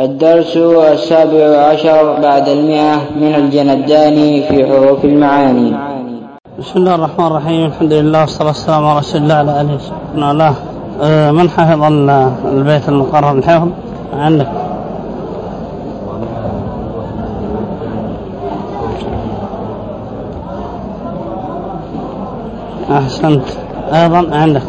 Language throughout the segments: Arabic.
الدرس السابع عشر بعد المئة من الجنداني في حروف المعاني. بسم الله الرحمن الرحيم. الحمد لله والصلاة والسلام على رسول الله على آله وصحبه الله من حفظ البيت المقرر؟ الحفظ عندك. أحسنت. أيضا عندك.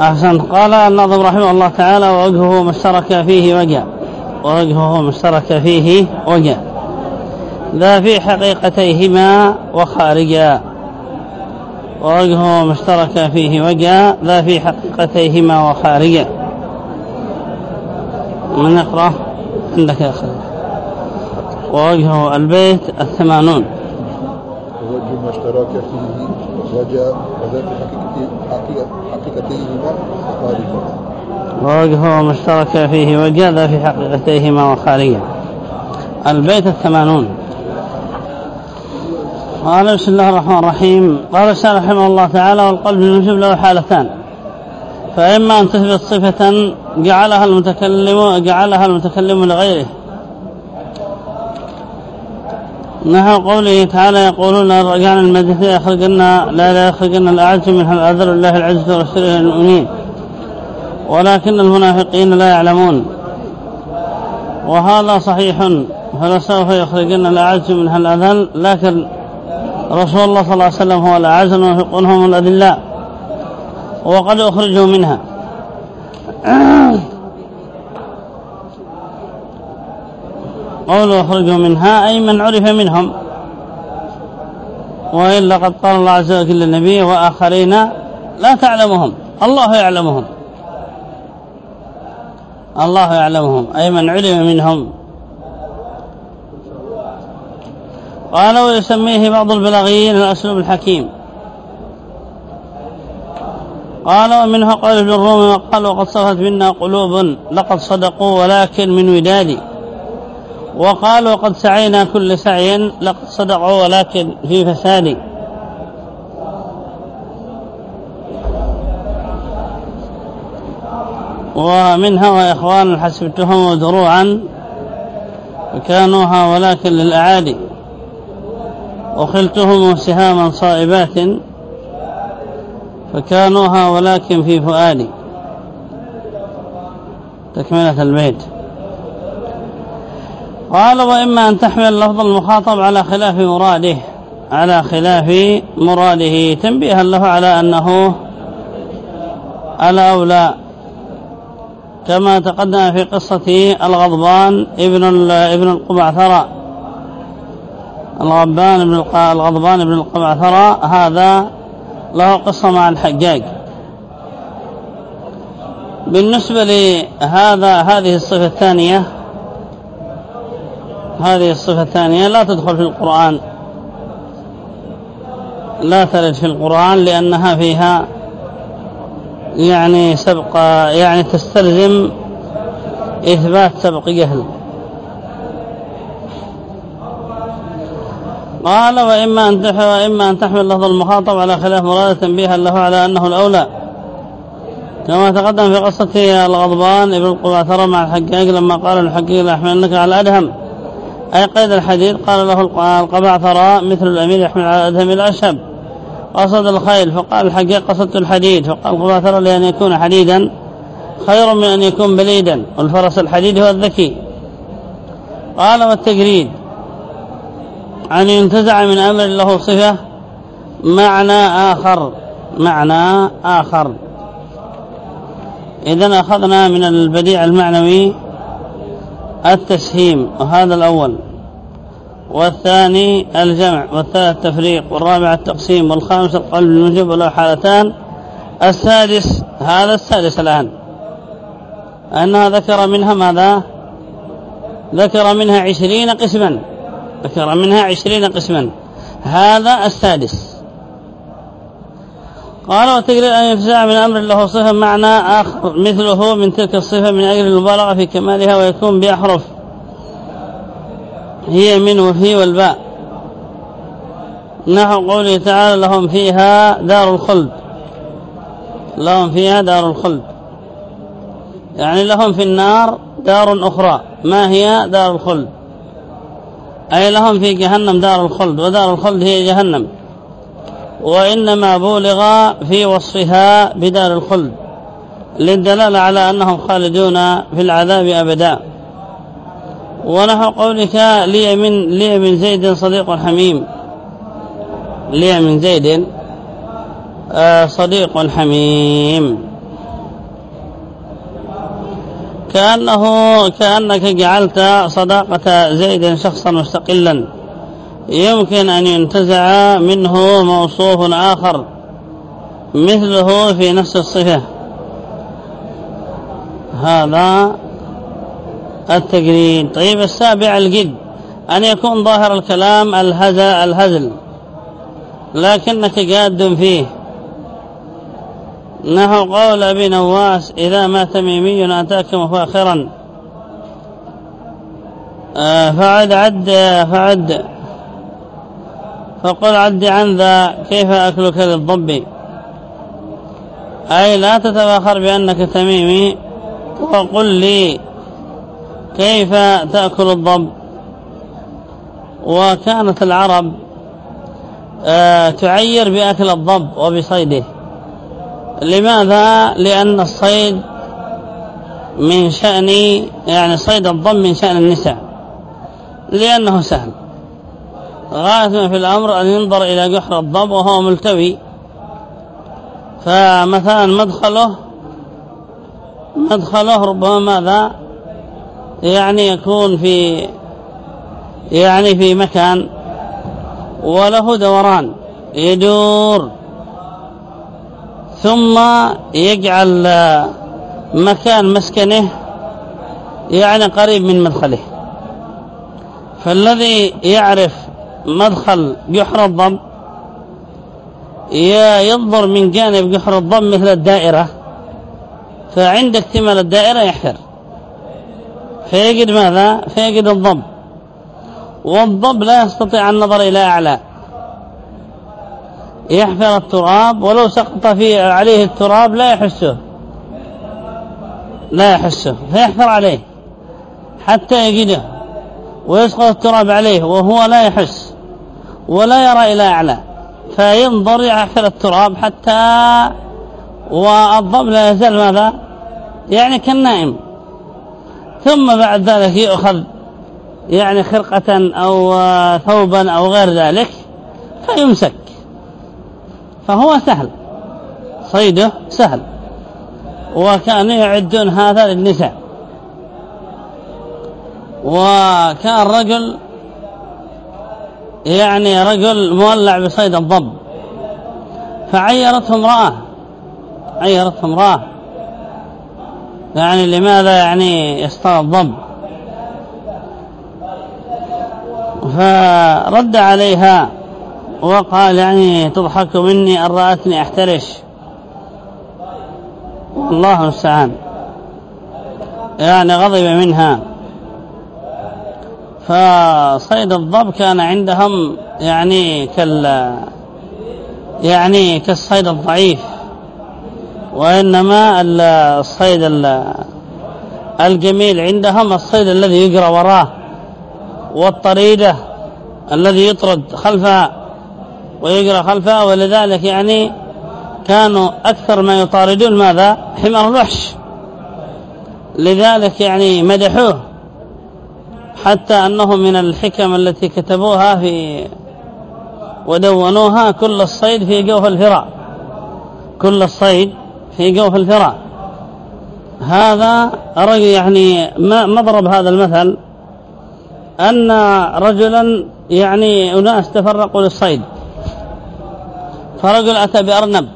أحسنت قال الناظم رحمه الله تعالى ووجهه ما اشترك فيه وجه ووجهه ما اشترك فيه وجه ذا في حقيقتيهما وخارجا. ووجهه ما اشترك فيه وجه ذا في حقيقتيهما وخارجا. من يقرأ؟ عندك يا أخي. ووجهه البيت الثمانون. ووجه ما اشترك فيه وجاء وذات حقيقته حقيقتيهما وخارجا ووجهه ما اشترك فيه وجاء في حقيقتيهما وخارجا البيت الثمانون. قال بسم الله الرحمن الرحيم. قال الشيخ رحمه الله تعالى والقلب المنجب له حالتان. فإما أن تثبت صفة جعلها المتكلم جعلها المتكلم لغيره. نحو قوله تعالى يقولون رجعنا المجلس يخرجنا لا لا يخرجنا الأعز منها الأذر الله العز ورسوله المؤمنين. ولكن المنافقين لا يعلمون. وهذا صحيح فلسوف يخرجن الأعز منها الأذل لكن رسول الله صلى الله عليه وسلم هو الأعز المنافقون هم الأذلاء وقد أخرجوا منها. قولوا أخرجوا منها أي من عرف منهم. وإلا قد قال الله عز وجل للنبي وآخرين لا تعلمهم. الله يعلمهم. الله يعلمهم. أي من علم منهم. قال ويسميه بعض البلاغيين الأسلوب الحكيم. قال ومنه قال ابن الروم وقال وقد صفت منا قلوب لقد صدقوا ولكن من ودادي. وقال وقد سعينا كل سعي لقد صدقوا ولكن في فساد. ومنها وإخوان حسبتهم دروعا فكانوها ولكن للأعادي. وخلتهم سهاما صائبات فكانوها ولكن في فؤادي. تكملة البيت قال وإما أن تحمل لفظ المخاطب على خلاف مراده على خلاف مراده. تنبيها له على أنه الأولى. كما تقدم في قصة الغضبان ابن ابن القبعثرة. الغضبان ابن الغضبان ابن القبعثرة هذا له قصة مع الحجاج. بالنسبة لهذا هذه الصفة الثانية هذه الصفة الثانية لا تدخل في القرآن. لا ترد في القرآن لأنها فيها يعني سبق يعني تستلزم إثبات سبق جهل. قال وإما أن وإما أن تحمل لفظ المخاطب على خلاف مراد تنبيها له على أنه الأولى. كما تقدم في قصة الغضبان ابن القباثرة مع الحجاج لما قال الحجاج لأحملنك على الأدهم أي قيد الحديد قال له القبعثراء مثل الأمير يحمل على الأدهم الأشهب قصد الخيل فقال الحجاج قصدت الحديد. فقال القبعثرة لأن يكون حديدا خير من أن يكون بليدا. والفرس الحديد هو الذكي. قال والتجريد. أن ينتزع من أمر له صفة معنى آخر. معنى آخر. إذا أخذنا من البديع المعنوي التسهيم وهذا الأول. والثاني الجمع والثالث التفريق والرابع التقسيم والخامس القلب المجب وله حالتان. السادس هذا السادس الآن. أنها ذكر منها ماذا؟ ذكر منها عشرين قسما. ذكر منها عشرين قسما. هذا السادس. قال وتقرير أن يفزع من أمر له صفة معنى آخر مثله من تلك الصفة من أجل المبالغة في كمالها ويكون بأحرف. هي من وفي والباء. نحو قوله تعالى لهم فيها دار الخلد. لهم فيها دار الخلد. يعني لهم في النار دار أخرى. ما هي دار الخلد؟ أي لهم في جهنم دار الخلد ودار الخلد هي جهنم. وإنما بولغ في وصفها بدار الخلد للدلالة على أنهم خالدون في العذاب أبدا. ونحو قولك لي من, لي من زيد صديق حميم. لي من زيد آه، صديق حميم. كأنه كأنك جعلت صداقة زيد شخصا مستقلا. يمكن أن ينتزع منه موصوف آخر مثله في نفس الصفة. هذا التقريد طيب السابع الجد. أن يكون ظاهر الكلام الهزل, الهزل لكنك جاد فيه. نحو قول أبي نواس إذا ما تميمي أتاك مفاخرا. آه، فعد عد فعد. فقل عد عن ذا كيف أكلك للضب أي لا تتفاخر بأنك تميمي وقل لي كيف تأكل الضب؟ وكانت العرب آه، تعير بأكل الضب وبصيده. لماذا؟ لأن الصيد من شأن يعني صيد الضب من شأن النساء لأنه سهل. غاية في الأمر أن ينظر إلى جحر الضب وهو ملتوي. فمثلا مدخله مدخله ربما ماذا؟ يعني يكون في يعني في مكان وله دوران يدور ثم يجعل مكان مسكنه يعني قريب من مدخله. فالذي يعرف مدخل جحر الضب ينظر من جانب جحر الضب مثل الدائرة. فعند اكتمال الدائرة يحفر فيجد ماذا؟ فيجد الضب والضب لا يستطيع النظر إلى أعلى. يحفر التراب ولو سقط فيه عليه التراب لا يحسه. لا يحسه. فيحفر عليه. حتى يجده. ويسقط التراب عليه وهو لا يحس. ولا يرى إلى أعلى فينظر يحفر التراب حتى والضب لا يزال ماذا؟ يعني كالنائم. ثم بعد ذلك يؤخذ يعني خرقة أو ثوبا أو غير ذلك فيمسك. فهو سهل. صيده سهل. وكانوا يعدون هذا للنساء. وكان رجل يعني رجل مولع بصيد الضب. فعيرته امرأة. عيرته امرأة. يعني لماذا يعني يصطاد الضب؟ فرد عليها وقال يعني تضحك مني أن رأتني أحترش. والله المستعان. يعني غضب منها. فصيد الضب كان عندهم يعني كال يعني كالصيد الضعيف وإنما الصيد الجميل عندهم الصيد الذي يجرى وراه والطريدة الذي يطرد خلفها ويجرى خلفها ولذلك يعني كانوا أكثر ما يطاردون ماذا؟ حمار الوحش. لذلك يعني مدحوه. حتى أنه من الحكم التي كتبوها في ودونوها كل الصيد في جوف الفراء. كل الصيد في جوف الفراء. هذا رجل يعني مضرب هذا المثل أن رجلا يعني أناس تفرقوا للصيد. فرجل أتى بأرنب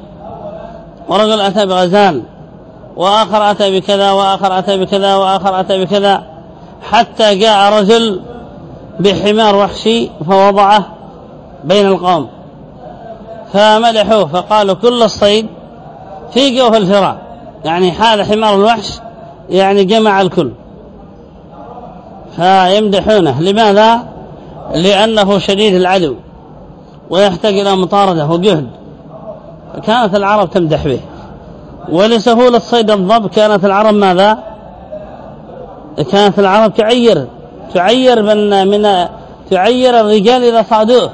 ورجل أتى بغزال وآخر أتى بكذا وآخر أتى بكذا وآخر أتى بكذا. حتى جاء رجل بحمار وحشي فوضعه بين القوم فمدحوه فقالوا كل الصيد في جوف الفراء يعني حال حمار الوحش يعني جمع الكل. فيمدحونه لماذا؟ لأنه شديد العدو ويحتاج إلى مطاردة وجهد. فكانت العرب تمدح به ولسهولة صيد الضب كانت العرب ماذا؟ كانت العرب تعير تعير من من تعير الرجال إذا صادوه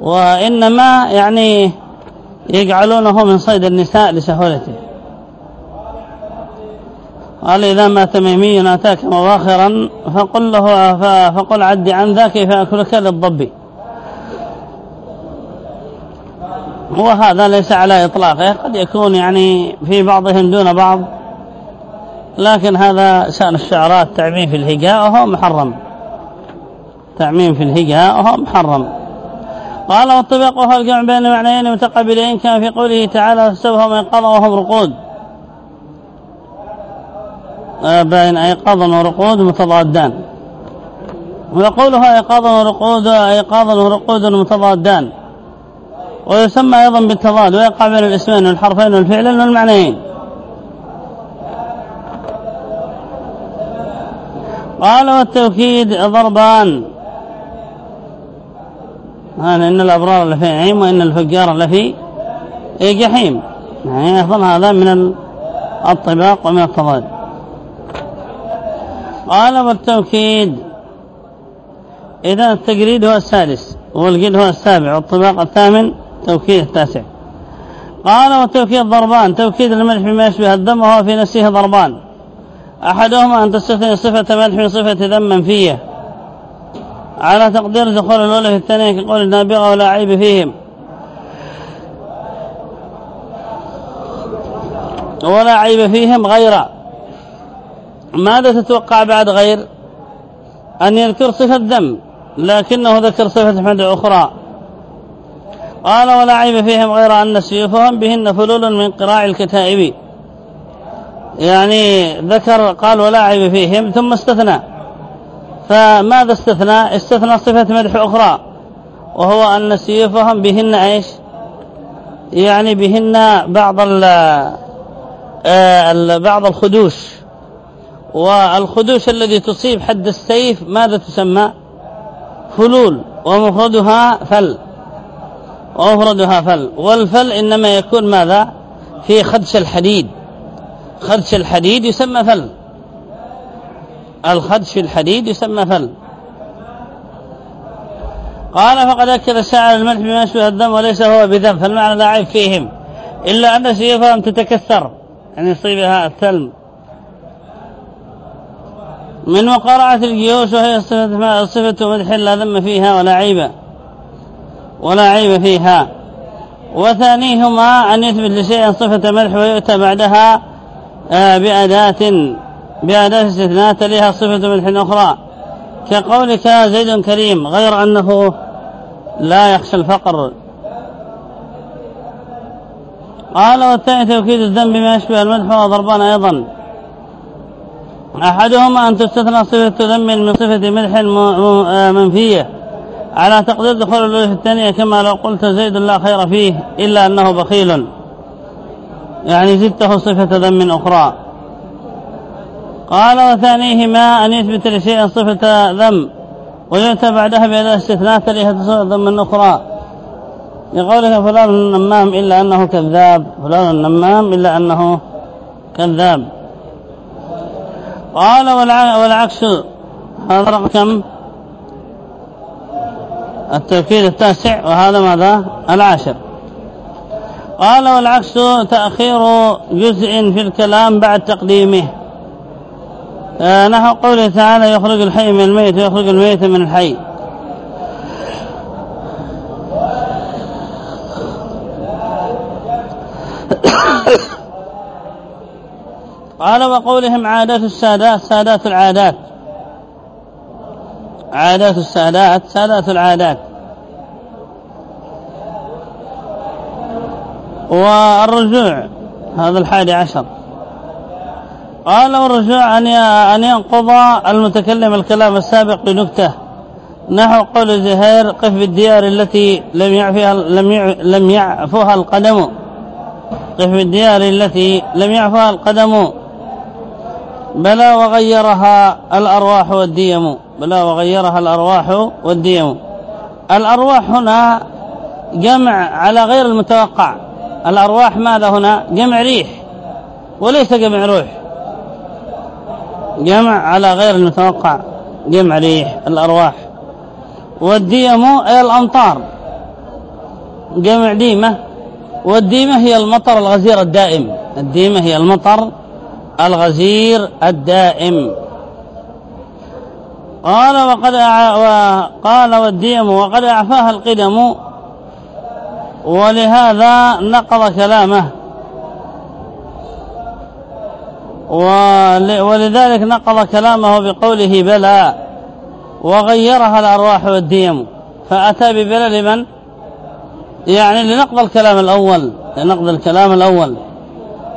وإنما يعني يجعلونه من صيد النساء لسهولته. قال إذا ما تميمي أتاك مواخرا فقل له فقل عد عن ذا كيف أكلك للضب. وهذا ليس على إطلاقه قد يكون يعني في بعضهم دون بعض. لكن هذا شأن الشعراء تعميم في الهجاء وهو محرم. تعميم في الهجاء وهو محرم. قال والطبق وهو الجمع بين معنيين متقابلين كان في قوله تعالى فسوهم ايقاظا وهم رقود آه، بين ايقاظا ورقود متضادان. ويقولها ايقاظا ورقود ايقاظا ورقود متضادان. ويسمى أيضا بالتضاد ويقع بين الاسمين والحرفين والفعل والمعنيين. قال والتوكيد ضربان. هذا إن الأبرار لفي نعيم وإن الفجار لفي جحيم. يعني أيضا هذا من الطباق ومن التضاد قال والتوكيد إذا التجريد هو السادس والجد هو السابع والطباق الثامن توكيد التاسع. قال والتوكيد ضربان. توكيد الملح بما يشبه الدم وهو في نفسه ضربان. أحدهما أن تستثني صفة من صفة ذم منفية على تقدير دخول الأولى في الثانية كقول النابغة ولا عيب فيهم. ولا عيب فيهم غير. ماذا تتوقع بعد غير؟ أن يذكر صفة ذم لكنه ذكر صفة حمد أخرى. قال ولا عيب فيهم غير أن سيوفهم بهن فلول من قراع الكتائب. يعني ذكر قال ولا عيب فيهم ثم استثنى. فماذا استثنى؟ استثنى صفة مدح أخرى وهو أن سيوفهم بهن إيش؟ يعني بهن بعض آه، بعض الخدوش. والخدوش الذي تصيب حد السيف ماذا تسمى؟ فلول ومفردها فل. ومفردها فل. والفل إنما يكون ماذا؟ في خدش الحديد. خدش الحديد يسمى فل. الخدش الحديد يسمى فل. قال فقد أكد الشاعر الملح بما يشبه الدم وليس هو بذنب فالمعنى لا عيب فيهم. إلا أن سيفهم تتكسر يعني يصيبها الثلم. من وقرعة الجيوش وهي صفة, صفة مدح لا ذم فيها ولا عيب ولا عيب فيها. وثانيهما أن يثبت لشيء صفة مدح ويؤتى بعدها بأداة بأداة استثناء تليها صفة مدح أخرى. كقولك زيد كريم غير أنه لا يخشى الفقر. قال والثاني توكيد الذنب ما يشبه المدح وضربان أيضا. أحدهما أن تستثنى صفة ذم من صفة مدح آه، منفية. على تقدير دخول الأولى في الثانية كما لو قلت زيد لا خير فيه إلا أنه بخيل. يعني زدته صفة ذم أخرى. قال وثانيهما أن يثبت لشيء صفة ذم ويؤتى بعدها بأداة استثناء تليها تصور ذم أخرى. لقولك فلان النمام إلا أنه كذاب فلان النمام إلا أنه كذاب. قال والعكس. هذا رقم كم؟ التوكيد التاسع وهذا ماذا؟ العاشر. قال والعكس تأخير جزء في الكلام بعد تقديمه. آه نحو قوله تعالى يخرج الحي من الميت ويخرج الميت من الحي. قال وقولهم عادات السادات سادات العادات. عادات السادات سادات العادات. والرجوع هذا الحادي عشر. قال والرجوع أن ينقض المتكلم الكلام السابق بنكتة. نحو قول زهير قف بالديار التي لم يعفها لم لم يعفها القدم. قف بالديار التي لم يعفها القدم. بلى وغيرها الأرواح والديم. بلى وغيرها الأرواح والديم. الأرواح هنا جمع على غير المتوقع. الأرواح ماذا هنا؟ جمع ريح. وليس جمع روح. جمع على غير المتوقع. جمع ريح الأرواح. والديم أي الأمطار. جمع ديمة. والديمة هي المطر الغزير الدائم. الديمة هي المطر الغزير الدائم. قال وقد قال والديم وقد أعفاها القدم ولهذا نقض كلامه. ولذلك نقض كلامه بقوله بلى وغيرها الأرواح والديم فأتى ببلى لمن؟ يعني لنقض الكلام الأول لنقض الكلام الأول.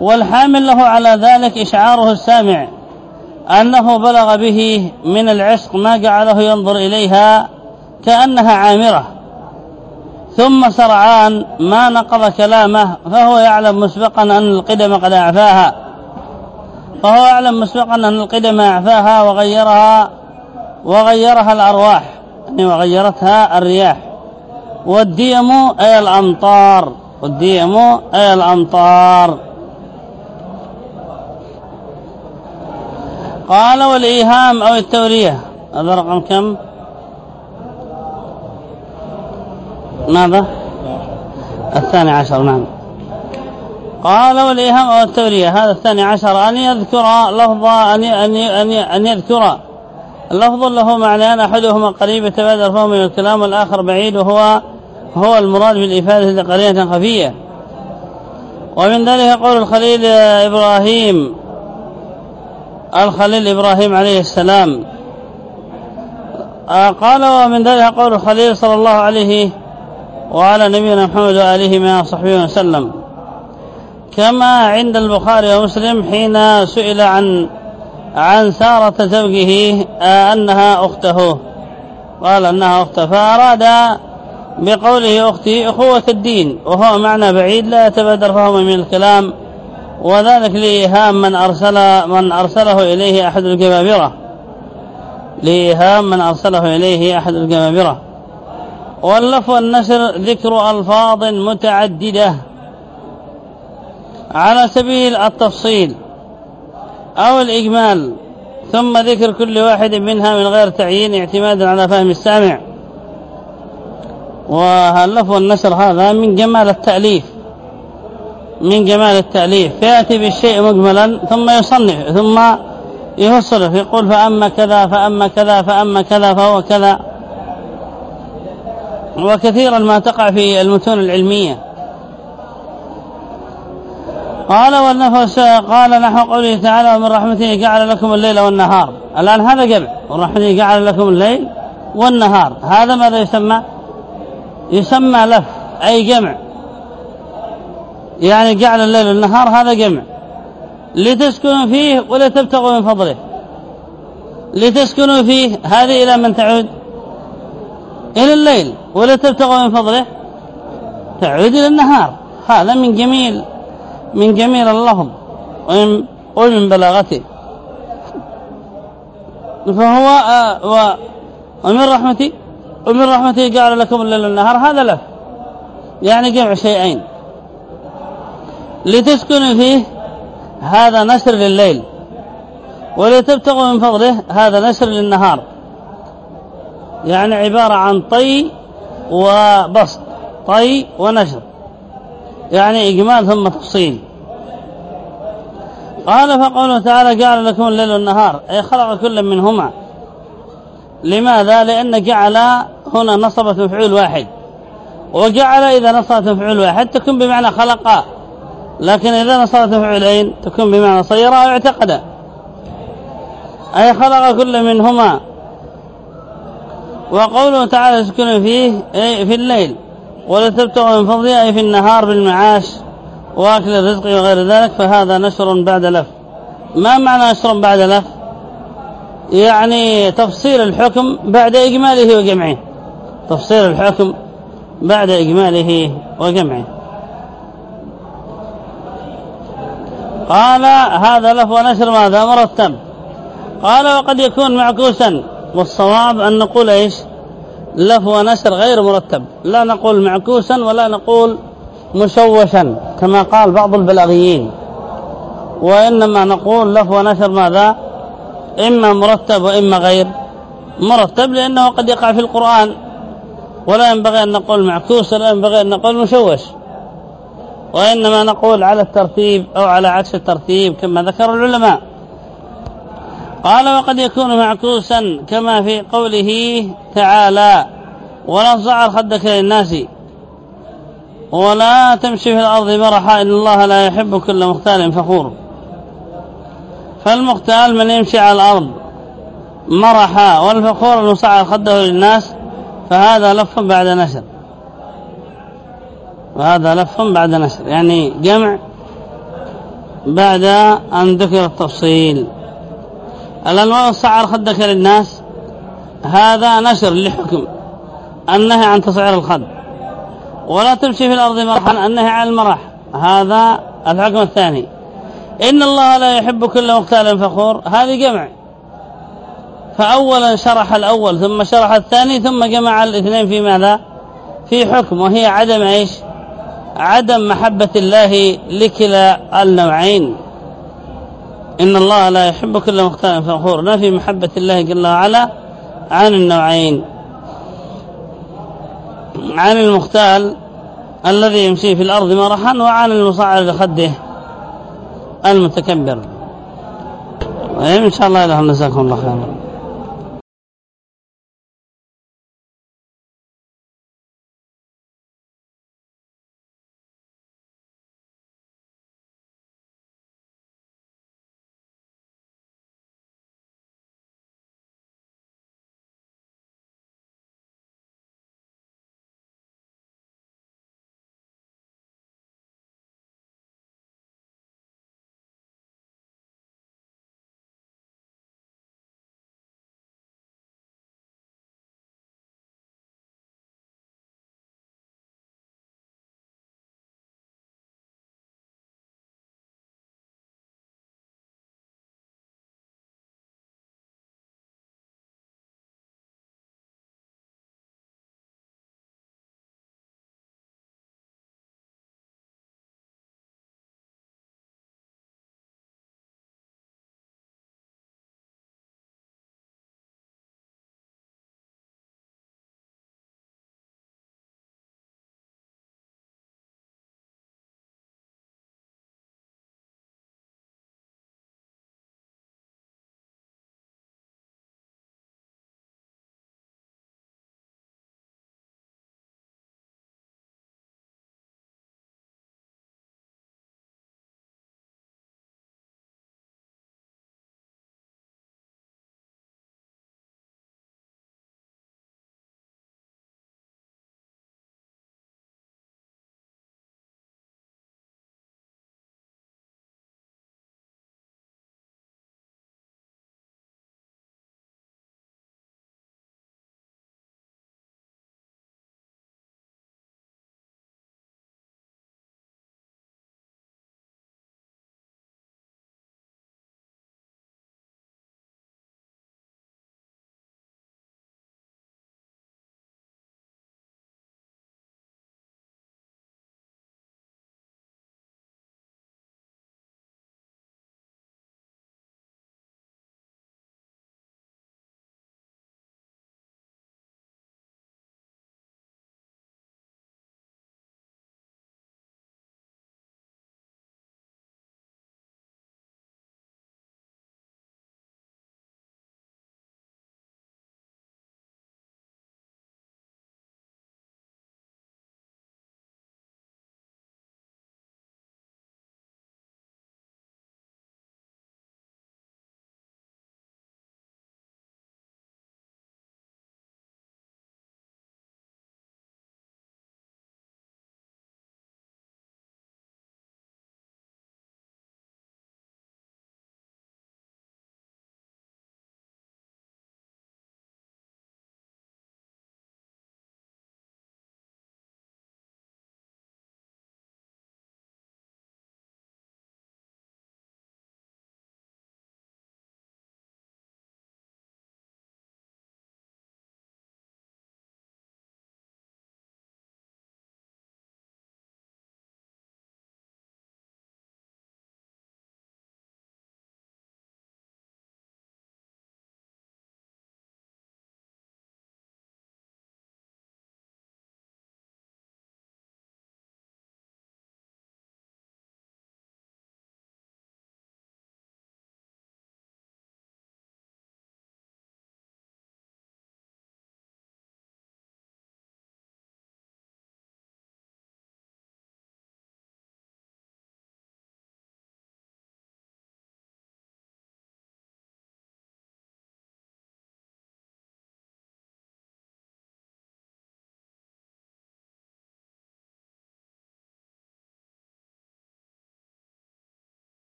والحامل له على ذلك إشعاره السامع أنه بلغ به من العشق ما جعله ينظر إليها كأنها عامرة. ثم سرعان ما نقض كلامه فهو يعلم مسبقا أن القدم قد أعفاها. فهو يعلم مسبقا أن القدم أعفاها وغيرها وغيرها الأرواح يعني وغيرتها الرياح. والديم أي الأمطار والديم أي الأمطار. قال والإيهام أو التورية. هذا رقم كم؟ ماذا؟ الثاني عشر نعم. قال والإيهام أو التورية هذا الثاني عشر أن يذكر لفظ أن أن أن أن يذكر. اللفظ له معنيان أحدهما قريب يتبادر فهو من الكلام والآخر بعيد وهو هو المراد بالإفادة لقرينة خفية. ومن ذلك قول الخليل إبراهيم الخليل إبراهيم عليه السلام. آه، قال ومن ذلك قول الخليل صلى الله عليه وعلى نبينا محمد وآله وصحبه وسلم كما عند البخاري ومسلم حين سئل عن عن سارة زوجه آه، أنها أخته. قال أنها أخته فأراد بقوله أختي أخوة الدين وهو معنى بعيد لا يتبادر فهما من الكلام وذلك لإيهام من أرسل من أرسله إليه أحد الجبابرة. لإيهام من أرسله إليه أحد الجبابرة. واللف والنشر ذكر ألفاظ متعددة على سبيل التفصيل أو الإجمال ثم ذكر كل واحد منها من غير تعيين اعتمادا على فهم السامع. واللف والنشر هذا من جمال التأليف من جمال التأليف. فيأتي بالشيء مجملا ثم يصنف ثم يفصله يقول فأما كذا فأما كذا فأما كذا فهو كذا. وكثيرا ما تقع في المتون العلمية. قال والنفس قال نحو قوله تعالى ومن رحمته جعل لكم الليل والنهار. الآن هذا جمع. ومن رحمته جعل لكم الليل والنهار. هذا ماذا يسمى؟ يسمى لف أي جمع. يعني جعل الليل والنهار هذا جمع. لتسكنوا فيه ولا تبتغوا من فضله. لتسكنوا فيه هذه إلى من تعود؟ إلى الليل ولا تبتغوا من فضله. تعود إلى النهار. هذا من جميل من جميل اللفظ ومن بلاغته. فهو آه ومن رحمتي ومن رحمته جعل لكم الليل والنهار. هذا له. يعني جمع شيئين. لتسكنوا فيه هذا نشر لليل. ولتبتغوا من فضله هذا نشر للنهار. يعني عبارة عن طي وبسط طي ونشر يعني إجمال ثم تفصيل. قال فقوله تعالى جعل لكم الليل والنهار أي خلق كل منهما. لماذا؟ لأن جعل هنا نصبت مفعول واحد. وجعل إذا نصبت مفعول واحد تكون بمعنى خلق لكن إذا نصبت مفعولين تكون بمعنى صير أو اعتقد أي خلق كل منهما. وقوله تعالى يسكن فيه أي في الليل. ولتبتغوا من فضله أي في النهار بالمعاش وأكل الرزق وغير ذلك فهذا نشر بعد لف. ما معنى نشر بعد لف؟ يعني تفصيل الحكم بعد إجماله وجمعه. تفصيل الحكم بعد إجماله وجمعه. قال هذا لف ونشر ماذا؟ مرتب. قال وقد يكون معكوسا. والصواب أن نقول إيش؟ لف ونشر غير مرتب. لا نقول معكوسا ولا نقول مشوشا كما قال بعض البلاغيين. وإنما نقول لف ونشر ماذا؟ إما مرتب وإما غير مرتب لأنه قد يقع في القرآن. ولا ينبغي أن نقول معكوس ولا ينبغي أن نقول مشوش. وإنما نقول على الترتيب أو على عكس الترتيب كما ذكر العلماء. قال وقد يكون معكوسا كما في قوله تعالى ولا تصعر خدك للناس ولا تمشي في الأرض مرحا إن الله لا يحب كل مختال فخور فالمختال من يمشي على الأرض مرحا والفخور المصعر خده للناس فهذا لف بعد نشر وهذا لف بعد نشر يعني جمع بعد أن ذكر التفصيل. الأنواع الصعر خدك للناس هذا نشر لحكم النهي عن تصعير الخد. ولا تمشي في الأرض مرحا النهي عن المرح. هذا الحكم الثاني. إن الله لا يحب كل مختال فخور. هذه جمع. فأولا شرح الأول ثم شرح الثاني ثم جمع الاثنين في ماذا؟ في حكم وهي عدم إيش؟ عدم محبة الله لكلا النوعين. إن الله لا يحب كل مختال فخور. نفي محبة الله جل وعلا عن النوعين. عن المختال الذي يمشي في الأرض مرحا وعن المصعر لخده المتكبر. وإن شاء الله إلى جزاكم الله خيرا.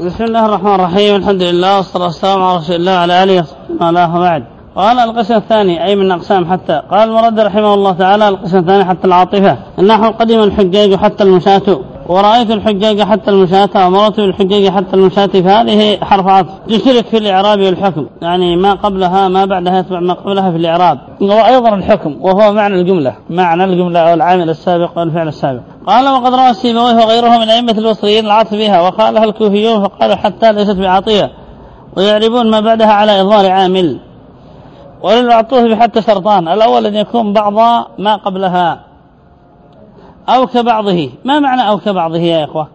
بسم الله الرحمن الرحيم. الحمد لله والصلاة والسلام على رسول الله وعلى آله وصحبه بعد. قال القسم الثاني أي من أقسام حتى. قال المرد رحمه الله تعالى القسم الثاني حتى العاطفة. نحو قدم الحجاج حتى المشاة. ورأيت الحجاج حتى المشاة ومرت بالحجاج حتى المشاة فهذه حرف عطف تشترك في الإعراب والحكم. يعني ما قبلها ما بعدها يتبع ما قبلها في الإعراب. وأيضا الحكم وهو معنى الجملة معنى الجملة أو العامل السابق والفعل السابق. قال وقد روى السيبويه وغيره من أئمة البصريين العطف بها وقالها الكوفيون؟ فقالوا حتى ليست بعاطية ويعربون ما بعدها على إظهار عامل. وللعطوف بحتى شرطان الأول أن يكون بعض ما قبلها. أو كبعضه. ما معنى أو كبعضه يا إخوة؟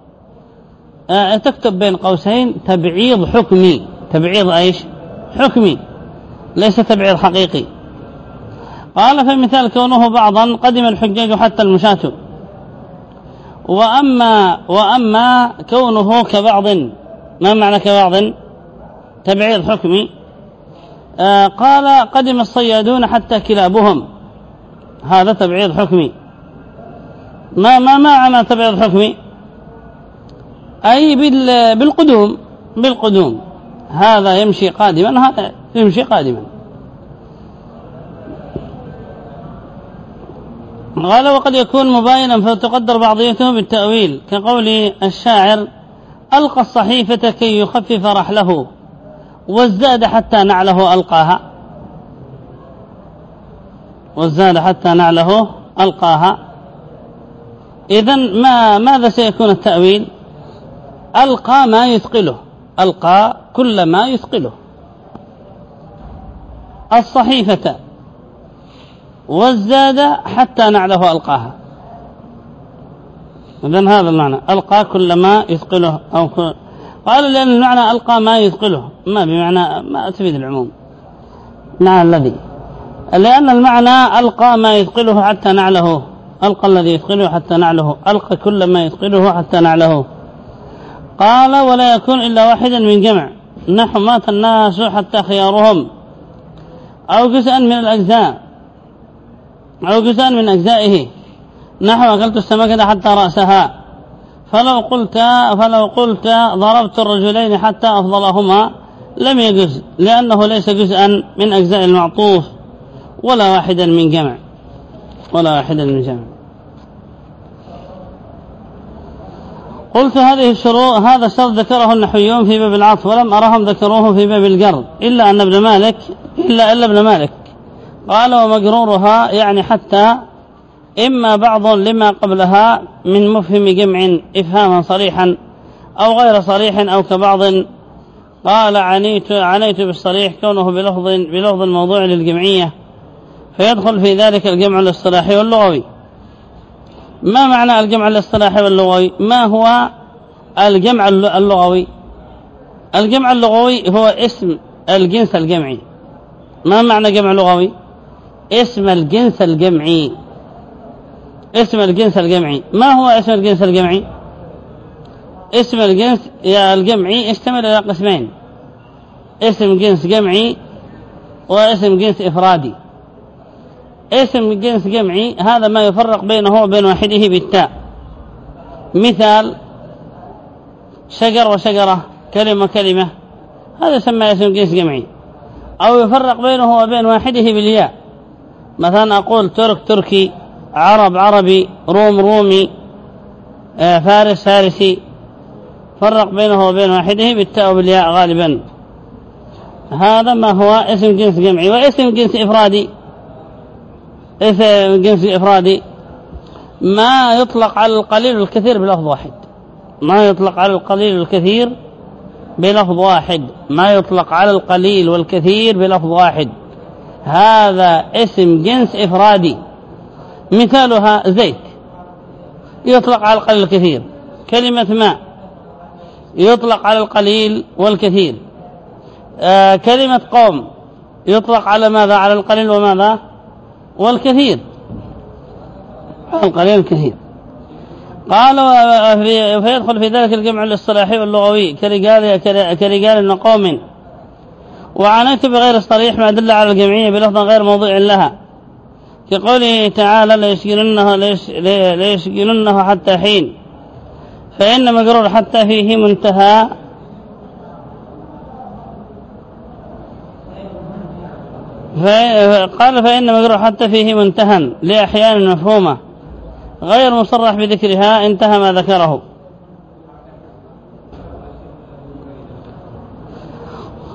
آه تكتب بين قوسين تبعيض حكمي. تبعيض أيش؟ حكمي ليس تبعيض حقيقي. قال فمثال كونه بعضا قدم الحجاج حتى المشاة وأما, وأما كونه كبعض ما معنى كبعض؟ تبعيض حكمي. آه قال قدم الصيادون حتى كلابهم. هذا تبعيض حكمي. ما ما معنى تبعيض الحكم أي بالقدوم بالقدوم. هذا يمشي قادما هذا يمشي قادما. قال وقد يكون مباينا فتقدر بعضيته بالتأويل كقول الشاعر ألقى الصحيفة كي يخفف رحله وازداد حتى نعله ألقاها. وازداد حتى نعله ألقاها. إذا ما ماذا سيكون التأويل؟ ألقى ما يثقله. ألقى كل ما يثقله. الصحيفة. والزاد حتى نعله ألقاها. إذن هذا المعنى. ألقى كل ما يثقله أو كل قال لأن المعنى ألقى ما يثقله. ما بمعنى ما تفيد العموم. معنى الذي. لأن المعنى ألقى ما يثقله حتى نعله. ألقى الذي يثقله حتى نعله. ألقى كل ما يثقله حتى نعله. قال ولا يكون إلا واحدا من جمع. نحو مات الناس حتى خيارهم. أو جزءا من الأجزاء. أو جزءا من أجزائه. نحو أكلت السمكة حتى رأسها. فلو قلت فلو قلت ضربت الرجلين حتى أفضلهما لم يجز. لأنه ليس جزءا من أجزاء المعطوف ولا واحدا من جمع. ولا واحدا من جمع قلت هذه الشروط هذا الشرط ذكره النحويون في باب العطف ولم أرهم ذكروه في باب القرض إلا أن ابن مالك إلا إلا ابن مالك. قال ومجرورها يعني حتى إما بعض لما قبلها من مفهم جمع إفهاما صريحا أو غير صريح أو كبعض. قال عنيت عنيت بالصريح كونه بلفظ بلفظ الموضوع للجمعية. فيدخل في ذلك الجمع الاصطلاحي واللغوي. ما معنى الجمع الاصطلاحي واللغوي؟ ما هو الجمع اللغوي؟ الجمع اللغوي هو اسم الجنس الجمعي. ما معنى جمع لغوي؟ اسم الجنس الجمعي. اسم الجنس الجمعي. ما هو اسم الجنس الجمعي؟ اسم الجنس يا الجمعي يشتمل على قسمين اسم جنس جمعي واسم جنس إفرادي. اسم جنس جمعي هذا ما يفرق بينه وبين واحدة بالتاء. مثال شجر وشجرة كلمة كلمة هذا يسمى اسم جنس جمعي. أو يفرق بينه وبين واحدة بالياء. مثلا أقول ترك تركي عرب عربي روم رومي آه، فارس فارسي. فرق بينه وبين واحدة بالتاء وبالياء غالبا. هذا ما هو اسم جنس جمعي واسم جنس إفرادي. اسم جنس إفرادي. ما يطلق على القليل والكثير بلفظ واحد. ما يطلق على القليل والكثير بلفظ واحد. ما يطلق على القليل والكثير بلفظ واحد. هذا اسم جنس إفرادي. مثالها زيت. يطلق على القليل والكثير. كلمة ماء يطلق على القليل والكثير. آه كلمة قوم. يطلق على ماذا؟ على القليل وماذا؟ والكثير. القليل الكثير قال فيدخل في ذلك الجمع الاصطلاحي واللغوي كرجال كرجال وقوم. وعنيت بغير الصريح ما دل على الجمعية بلفظ غير موضوع لها. كقوله تعالى ليشغلنه, ليشغلنه حتى حين. فإن مجرور حتى فيه منتهى قال فإن مجروح حتى فيه منتهى لأحيان مفهومة غير مصرح بذكرها انتهى ما ذكره.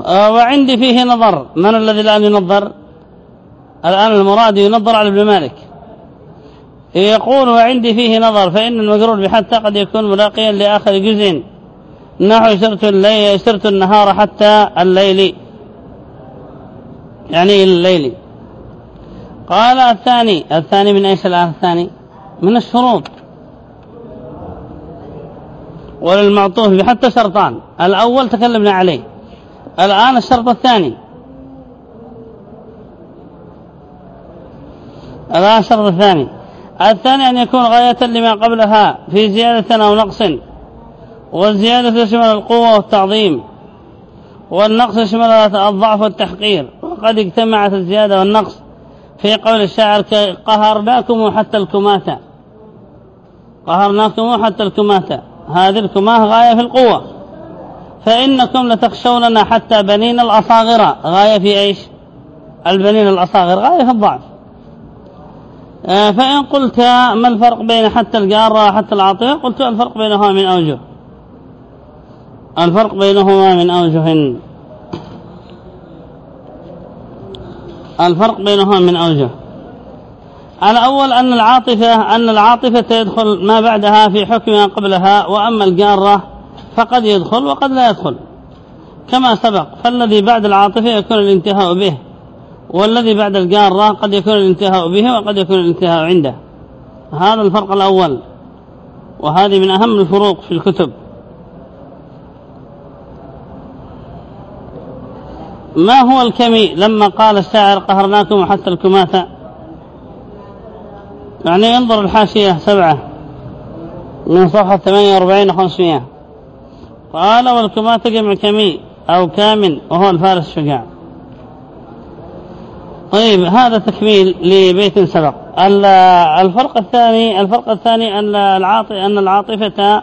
آه، وعندي فيه نظر. من الذي الآن ينظر؟ الآن المراد ينظر على ابن مالك. يقول وعندي فيه نظر فإن المجرور بحتى قد يكون ملاقيا لآخر جزء. نحو سرت, الليل سرت النهار حتى الليل. يعني الليل. قال الثاني الثاني من إيش الآن الثاني؟ من الشروط. وللمعطوف بحتى شرطان. الأول تكلمنا عليه. الآن الشرط الثاني. الآن الشرط الثاني. الثاني أن يكون غاية لما قبلها في زيادة أو نقص. والزيادة تشمل القوة والتعظيم. والنقص يشمل الضعف والتحقير. وقد اجتمعت الزيادة والنقص في قول الشاعر قهرناكم حتى الكماتة قهرناكم حتى الكماتة هذه الكماة غاية في القوة. فإنكم لتخشوننا حتى بنين الأصاغر. غاية في إيش؟ البنين الأصاغر. غاية في الضعف. آه، فإن قلت ما الفرق بين حتى الجارة وحتى العاطفة؟ قلت الفرق بينهما من أوجه. الفرق بينهما من أوجه الفرق بينهما من أوجه الأول أن العاطفة أن العاطفة يدخل ما بعدها في حكم ما قبلها وأما الجارة فقد يدخل وقد لا يدخل. كما سبق فالذي بعد العاطفة يكون الانتهاء به والذي بعد الجارة قد يكون الانتهاء به وقد يكون الانتهاء عنده. هذا الفرق الأول. وهذه من أهم الفروق في الكتب. ما هو الكمي لما قال الشاعر قهرناكم حتى الكماثة؟ يعني انظر الحاشية سبعة. من صفحة 48 500 قال والكماثة جمع كمي أو كامن وهو الفارس الشجاع طيب هذا تكميل لبيت سبق. الفرق الثاني الفرق الثاني أن العاطفة أن العاطفة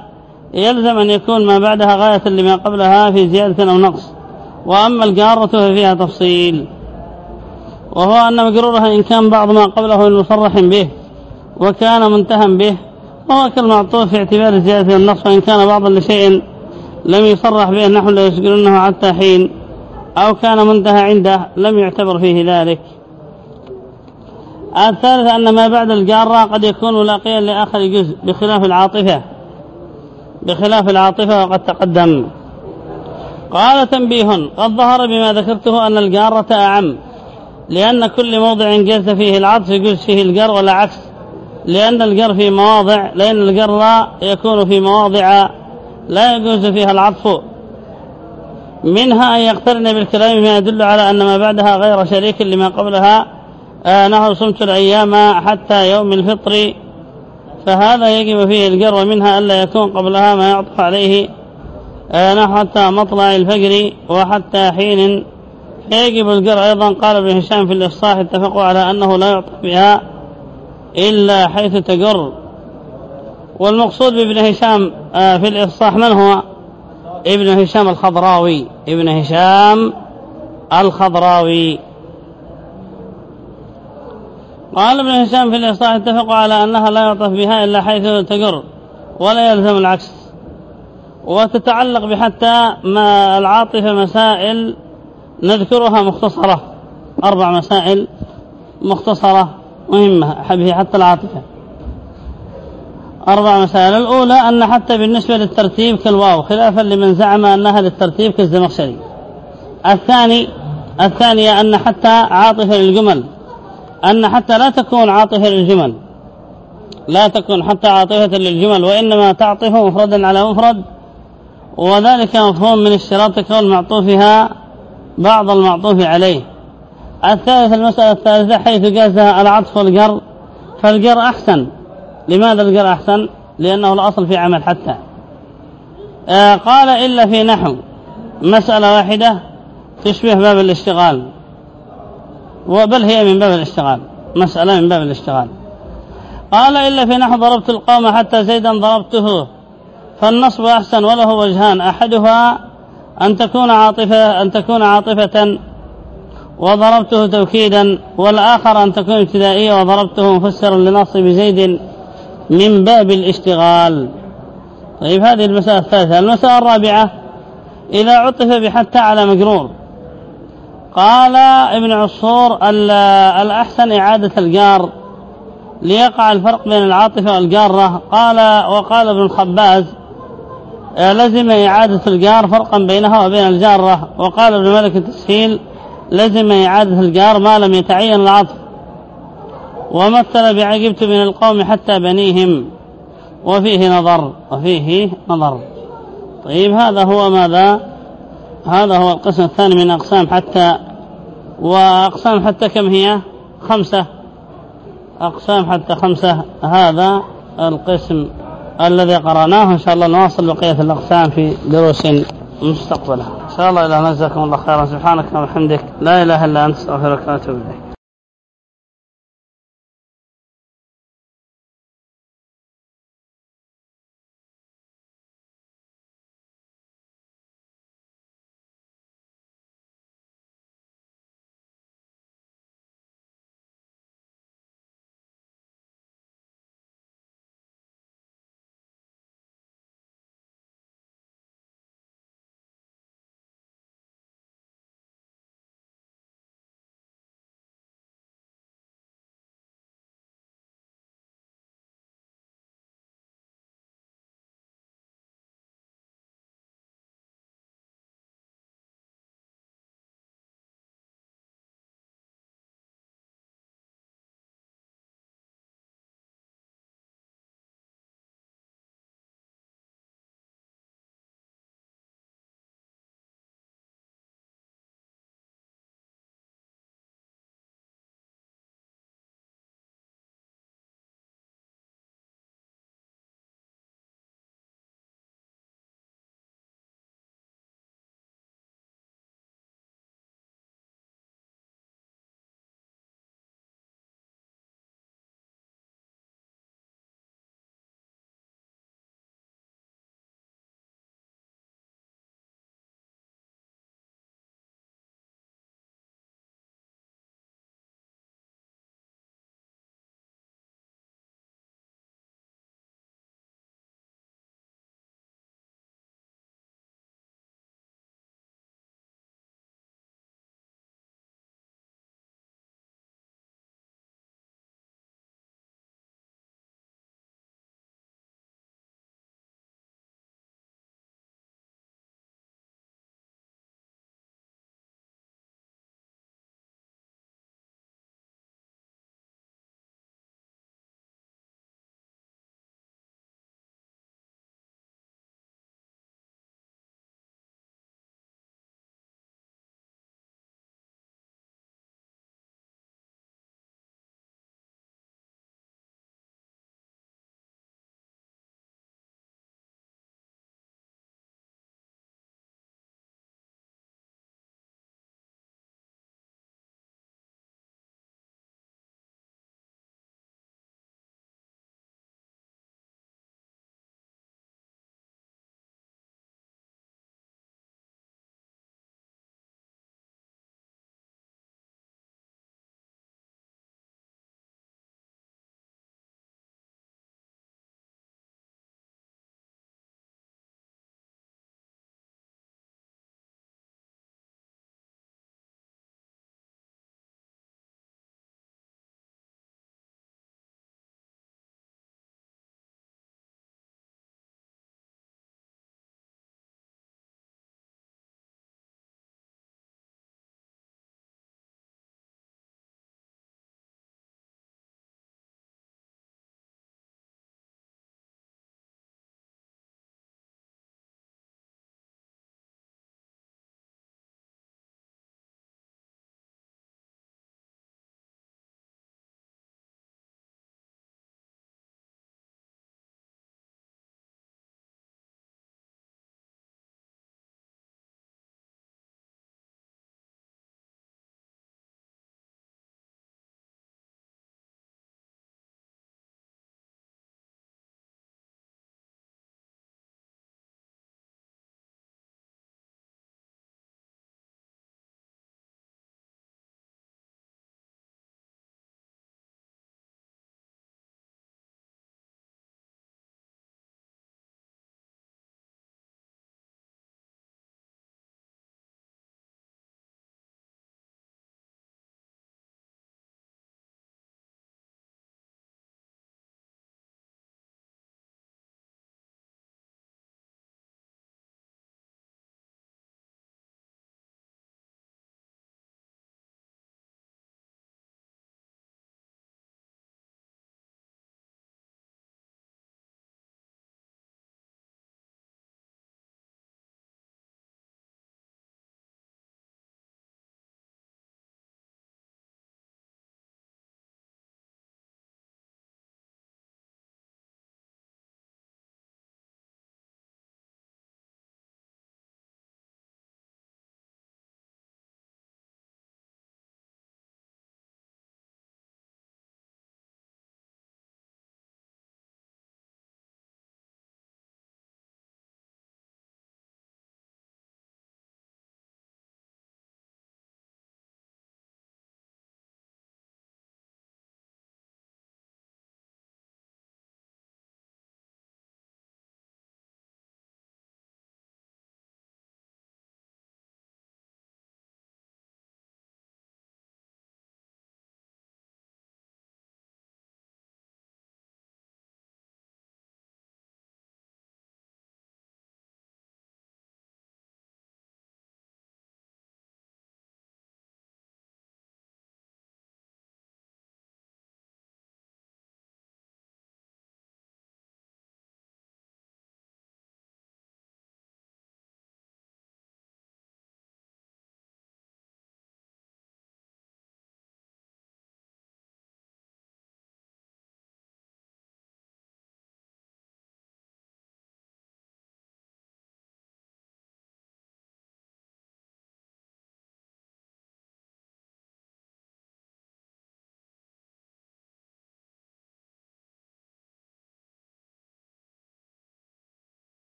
يلزم أن يكون ما بعدها غاية لما قبلها في زيادة أو نقص. وأما الجارة ففيها تفصيل. وهو أن مجرورها إن كان بعض ما قبله المصرح به وكان منتهى به وهو كالمعطوف في اعتبار زيادة النقص وإن كان بعضا لشيء لم يصرح به نحن لا يشغلونه حتى حين أو كان منتهى عنده لم يعتبر فيه ذلك. الثالث أن ما بعد الجارة قد يكون ملاقيا لآخر جزء بخلاف العاطفة بخلاف العاطفة وقد تقدم. قال تنبيه قد ظهر بما ذكرته أن الجارة أعم لأن كل موضع جاز فيه العطف يجوز فيه الجر ولا عكس لأن الجر في مواضع لأن الجر يكون في مواضع لا يجوز فيها العطف. منها أن يقترن بالكلام ما يدل على أن ما بعدها غير شريك لما قبلها آه نهر صمت الأيام حتى يوم الفطر. فهذا يجب فيه الجر ومنها ألا يكون قبلها ما يعطف عليه. نحو حتى مطلع الفجر وحتى حين فيجب الجر أيضا قال ابن هشام في الإفصاح اتفقوا على أنه لا يعطف بها إلا حيث تجر. والمقصود بابن هشام آه في الإفصاح من هو؟ ابن هشام الخضراوي. ابن هشام الخضراوي. قال ابن هشام في الإصلاح اتفقوا على أنها لا يعطف بها إلا حيث تجر ولا يلزم العكس. وتتعلق بحتى ما العاطفة مسائل نذكرها مختصرة أربع مسائل مختصرة مهمة حبه حتى العاطفة. أربع مسائل الأولى أن حتى بالنسبة للترتيب كالواو خلافا لمن زعم أنها للترتيب كالزمخشري. الثاني الثانية أن حتى عاطفة للجمل أن حتى لا تكون عاطفة للجمل لا تكون حتى عاطفة للجمل وإنما تعطف مفردا على مفرد وذلك مفهوم من اشتراط كون معطوفها بعض المعطوف عليه. الثالث المسألة الثالثة حيث جازها العطف والجر فالجر أحسن. لماذا الجر أحسن؟ لأنه الأصل في عمل حتى. آه قال إلا في نحو. مسألة واحدة تشبه باب الاشتغال. وبل هي من باب الاشتغال. مسألة من باب الاشتغال. قال إلا في نحو ضربت القوم حتى زيدا ضربته. فالنصب أحسن وله وجهان. أحدها أن تكون عاطفة أن تكون عاطفة وضربته توكيدا والآخر أن تكون ابتدائية وضربته مفسرا لنصب زيد من باب الاشتغال. طيب هذه المسألة الثالثة. المسألة الرابعة إذا عطف بحتى على مجرور. قال ابن عصور الأحسن إعادة الجار ليقع الفرق بين العاطفة والجارة. قال وقال ابن الخباز لزم إعادة الجار فرقا بينها وبين الجارة. وقال ابن ملك التسهيل لزم إعادة الجار ما لم يتعين العطف. ومثل بعجبت من القوم حتى بنيهم. وفيه نظر وفيه نظر. طيب هذا هو ماذا؟ هذا هو القسم الثاني من أقسام حتى وأقسام حتى كم هي؟ خمسة. أقسام حتى خمسة. هذا القسم الذي قرأناه إن شاء الله نواصل بقية الأقسام في دروس مستقبلة إن شاء الله إلى نجزاكم الله خيرا. سبحانك وبحمدك. لا إله إلا أنت أستغفرك وأتوب إليك.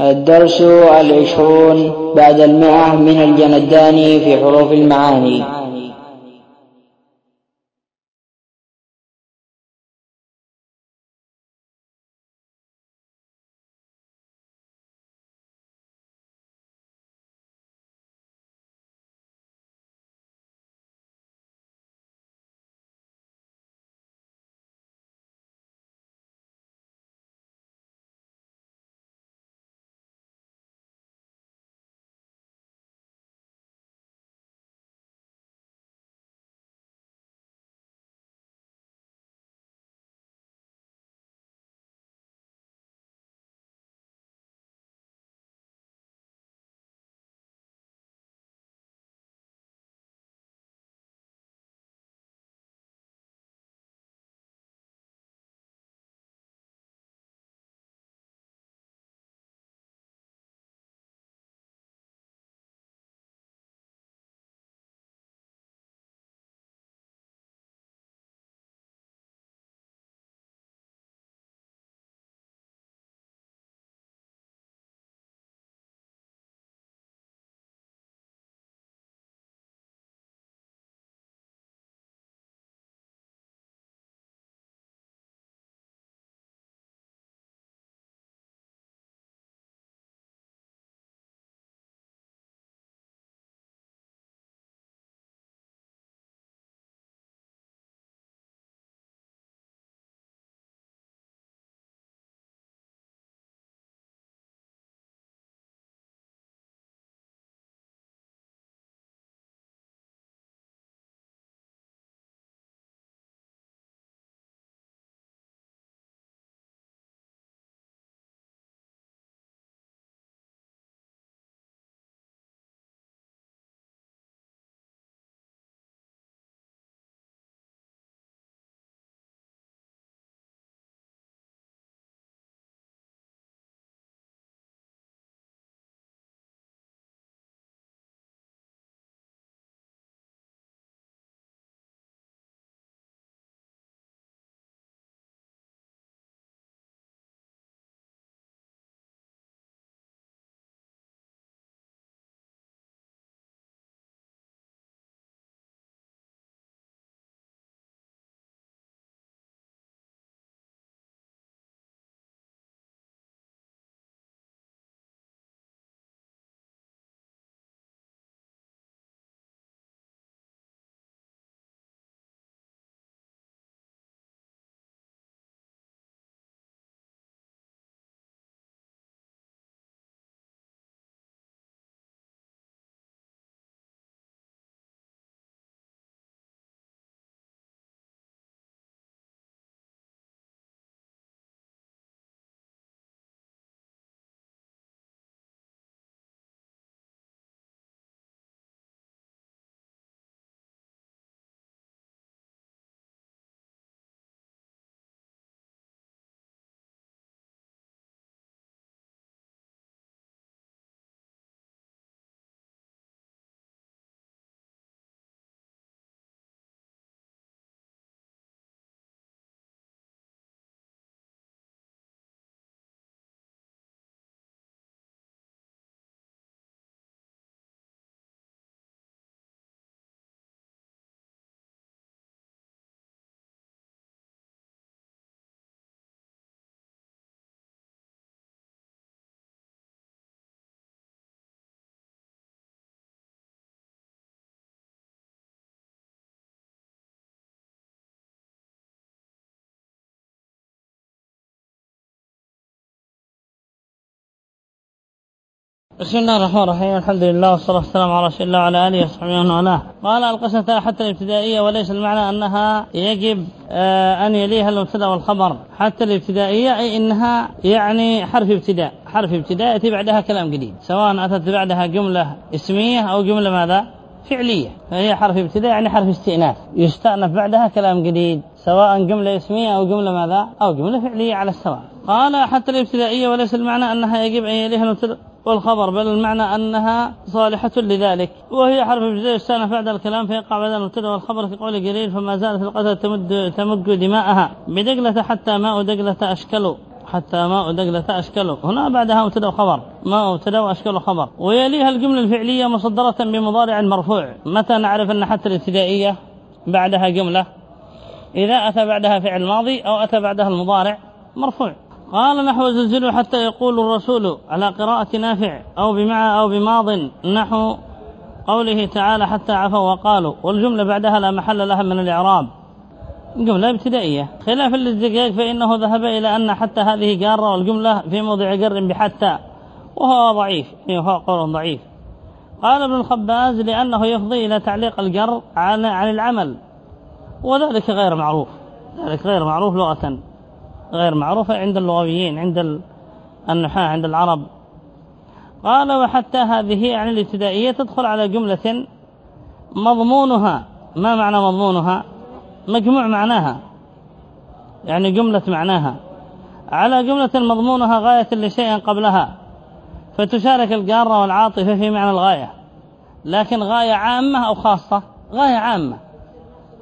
الدرس العشرون بعد المئة من الجنداني في حروف المعاني. بسم الله الرحمن الرحيم. الحمد لله والصلاة والسلام على رسول الله وعلى آله وصحبه ومن والاه قال القسمة حتى الابتدائية وليس المعنى أنها يجب آه أن يليها المبتدأ والخبر. حتى الابتدائية أي إنها يعني حرف ابتداء. حرف ابتداء يأتي بعدها كلام جديد سواء أتت بعدها جملة اسمية أو جملة ماذا؟ فعلية. فهي حرف ابتداء يعني حرف استئناف. يستأنف بعدها كلام جديد سواء جملة اسمية أو جملة ماذا؟ أو جملة فعلية على السواء. قال حتى الإبتدائية وليس المعنى أنها يجب أن يليها المبتدأ والخبر بل المعنى أنها صالحة لذلك. وهي حرف ابتداء يستأنف بعد الكلام فيقع بعد المبتدأ والخبر في قول جرير فما زالت القتل تمد تمج دماءها. بدقلة حتى ماء دقلة أشكل. حتى ماء دجلة أشكله هنا بعدها مبتدأ وخبر. ماء مبتدأ وأشكله خبر ويليها الجملة الفعلية مصدرة بمضارع مرفوع. متى نعرف أن حتى الإبتدائية بعدها جملة؟ إذا أتى بعدها فعل ماضي أو أتى بعدها المضارع مرفوع. قال نحو زلزلوا حتى يقول الرسول على قراءة نافع أو بمع أو بماض نحو قوله تعالى حتى عفوا وقالوا والجملة بعدها لا محل لها من الإعراب. جملة ابتدائية. خلاف للزجاج فإنه ذهب إلى أن حتى هذه جارة والجملة في موضع جر بحتى وهو ضعيف. وهو قول ضعيف. قال ابن الخباز لأنه يفضي إلى تعليق الجر عن, عن العمل وذلك غير معروف. ذلك غير معروف لغة. غير معروفة عند اللغويين عند النحاة عند العرب. قال وحتى هذه يعني الابتدائية تدخل على جملة مضمونها. ما معنى مضمونها؟ مجموع معناها يعني جملة معناها. على جملة مضمونها غاية لشيء قبلها فتشارك الجارة والعاطفة في معنى الغاية. لكن غاية عامة أو خاصة؟ غاية عامة.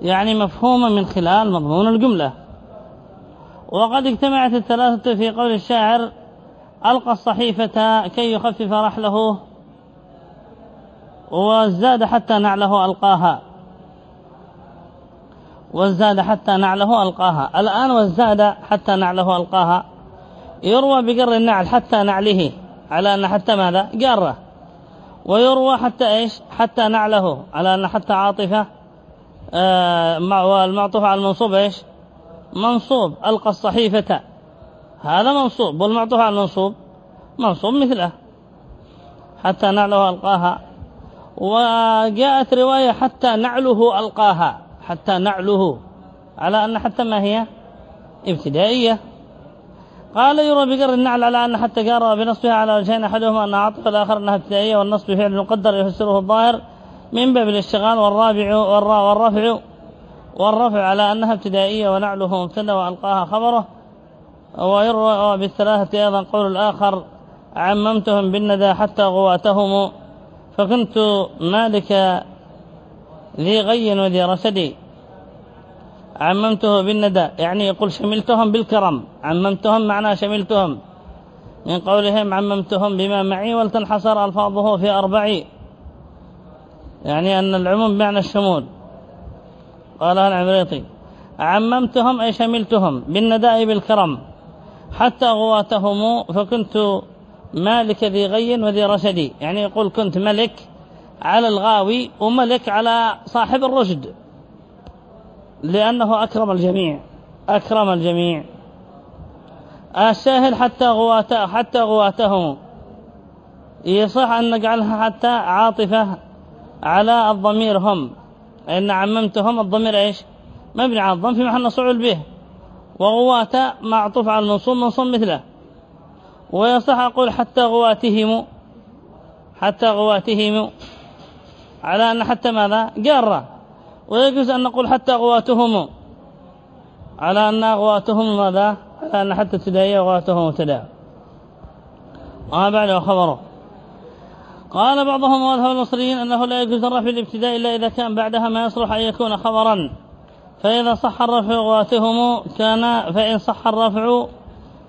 يعني مفهومة من خلال مضمون الجملة. وقد اجتمعت الثلاثة في قول الشاعر ألقى الصحيفة كي يخفف رحله وازداد حتى نعله ألقاها. وازداد حتى نعله ألقاها. الآن وازداد حتى نعله ألقاها. يروى بقر النعل حتى نعله. على أن حتى ماذا؟ قارة. ويروى حتى إيش؟ حتى نعله. على أن حتى عاطفة آه والمعطوف على المنصوب إيش؟ منصوب ألقى الصحيفة. هذا منصوب والمعطوف على المنصوب. منصوب مثله. حتى نعله ألقاها. وجاءت رواية حتى نعله ألقاها. حتى نعله. على أن حتى ما هي؟ ابتدائية. قال يروى بقر النعل على أن حتى قارئ بنصبها على وجهين أحدهما أنها عطف الآخر أنها ابتدائية والنصب فعل مقدر يفسره الظاهر من باب الاشتغال والرابع والرفع والرفع على أنها ابتدائية ونعله مبتدأ وألقاها خبره. ويروى بالثلاثة أيضا قول الآخر عممتهم بالندى حتى غواتهم. فكنت مالك ذي غي وذي رشدي عممته بالندى يعني يقول شملتهم بالكرم. عممتهم معناه شملتهم. من قولهم عممتهم بما معي ولتنحصر ألفاظه في أربع يعني أن العموم بمعنى الشمول. قالها العمريطي عممتهم أي شملتهم بالنداء بالكرم حتى غواتهم فكنت مالك ذي غي وذي رشدي يعني يقول كنت ملك على الغاوي وملك على صاحب الرشد لأنه أكرم الجميع أكرم الجميع. الشاهد حتى غواته حتى غواتهم يصح أن نجعلها حتى عاطفة على الضمير هم. إن عممتهم الضمير إيش؟ مبني على الضم في محل صعول به. وغواة معطوف على المنصوب منصوب مثله. ويصح أقول حتى غواتهم حتى غواتهم على أن حتى ماذا؟ جارة. ويجوز أن نقول حتى غواتهم على أن غواتهم ماذا؟ على أن حتى ابتدائية غواتهم ابتداء وما بعده خبره. قال بعضهم وذهب المصريين أنه لا يجوز الرفع الابتداء إلا إذا كان بعدها ما يصلح أن يكون خبرا. فإذا صح الرفع غواتهم كان فإن صح الرفع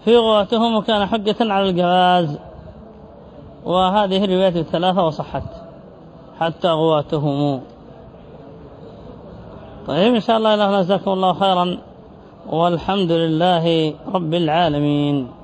في غواتهم كان حجة على الجواز. وهذه الروايات الثلاثة وصحت حتى غواتهم طيب إن شاء الله إله جزاكم الله خيرا والحمد لله رب العالمين.